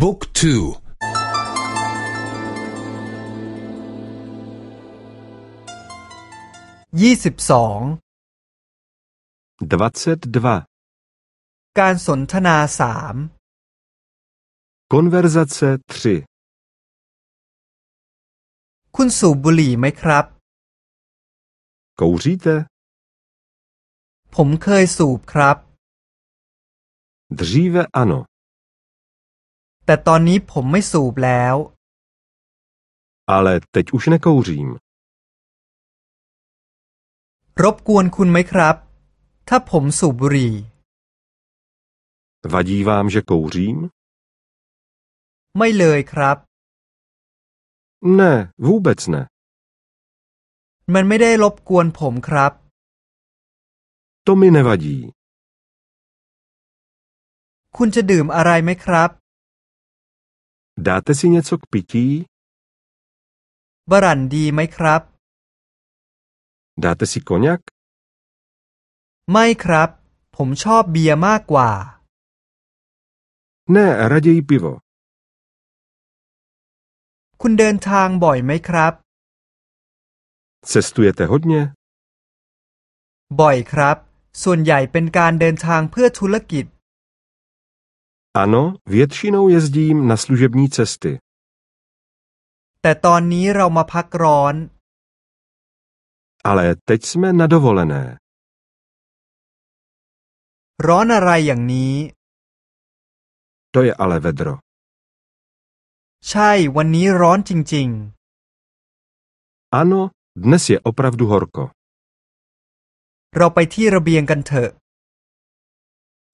บุ๊กทูยี่สิบสอง 22. การสนทนาสาม Konverzace 3. คุณสูบบุหรี่ไหมครับ Kouříte? ผมเคยสูบครับ Dříve ano, แต่ตอนนี้ผมไม่สูบแล้ว ale teď už nekouřím. รบกวนคุณไหมครับ ถ้าผมสูบบุหรี่ Vadí vám, že kouřím? ไม่เลยครับ Ne, vůbec ne. มันไม่ได้รบกวนผมครับ To mi nevadí. คุณจะดื่มอะไรไหมครับ Dáte si něco k pití? บรันดีไหมครับ Dáte si koněk? ไม่ครับ ผมชอบเบียร์มากกว่า Ne, raději pivo. คุณเดินทางบ่อยไหมครับ Cestujete hodně? บ่อยครับ ส่วนใหญ่เป็นการเดินทางเพื่อธุรกิจ Ano, většinou jezdím na služební cesty. แต่ตอนนี้เรามาพักร้อน Ale teď jsme na dovolené. ร้อนอะไรอย่างนี้ To je ale vedro. ใช่วันนี้ร้อนจริง Ano, dnes je opravdu horko. ๆ เราไปที่ระเบียงกันเถอะ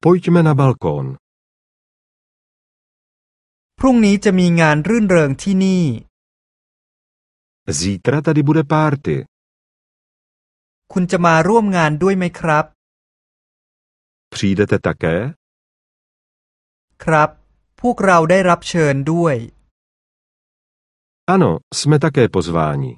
Pojďme na balkón. พรุ่งนี้จะมีงานรื่นเริงที่นี่ Zítra tady bude párty. คุณจะมาร่วมงานด้วยไหมครับ Přijdete také? ครับ พวกเราได้รับเชิญด้วย Ano, jsme také pozváni.